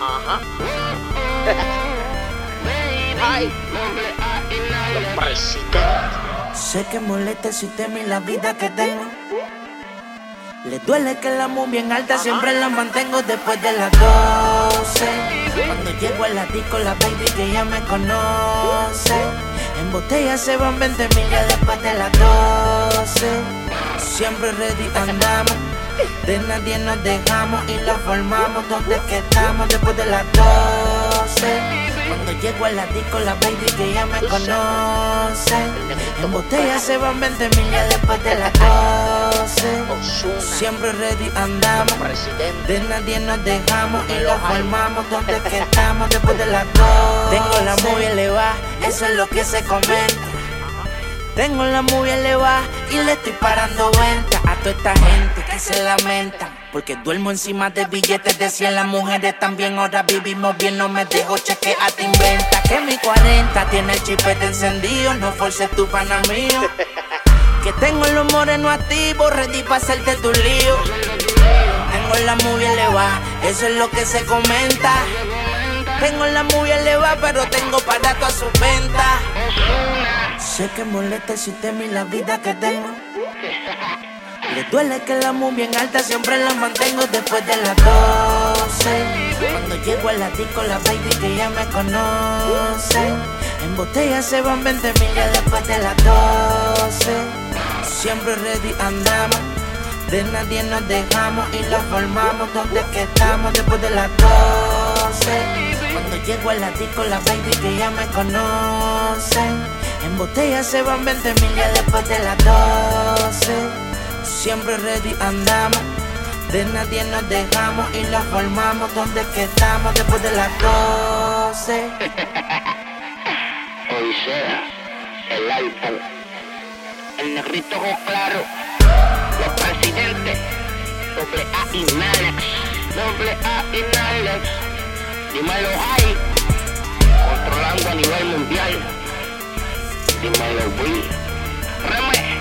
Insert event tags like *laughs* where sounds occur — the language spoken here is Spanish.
Ajá. Ay. Sé que molesta el sistema y la vida que tengo. Le duele que la muy bien alta siempre la mantengo después de las 12. Cuando llego a la disco, la baby que ya me conoce. En botella se van 20 millas después de las 12. Siempre ready andamos. De nadie nos dejamos y la formamos donde que estamos después de las 12. Cuando llego a la disco, la baby que ya me conoce. En botella se van 20 millas después de las 12. Ozuna, Siempre ready andamos. De nadie nos dejamos y lo formamos donde que estamos después de las 12. Tengo la muy elevada, eso es lo que se comenta. Tengo la muy elevada y le estoy parando venta toda esta gente que se lamenta. Porque duermo encima de billetes de 100, las mujeres también ahora vivimos bien, no me dejo chequear, te inventa. Que mi 40 tiene el chipete encendido, no forces tu pana mío. Que tengo los morenos activos, ready para hacerte tu lío. Tengo la muy elevada, eso es lo que se comenta. Tengo la muy elevada, pero tengo para toda su venta. Sé que molesta el sistema y la vida que tengo. Le duele que la muy bien alta siempre la mantengo después de las 12. Cuando llego a la disco, la baby que ya me conoce. En botella se van 20 millas después de las 12. Siempre ready andamos. De nadie nos dejamos y la formamos donde que estamos después de las 12. Cuando llego a la disco, la baby que ya me conocen. En botella se van 20 millas después de las 12. Siempre ready andamos. De nadie nos dejamos y la formamos donde que estamos después de las 12. *laughs* Odisea, el iPhone, el negrito ojo claro, los presidentes, doble A y Nalex, doble A y Nalex, dímelo hay, controlando a nivel mundial, dímelo Will, Reme,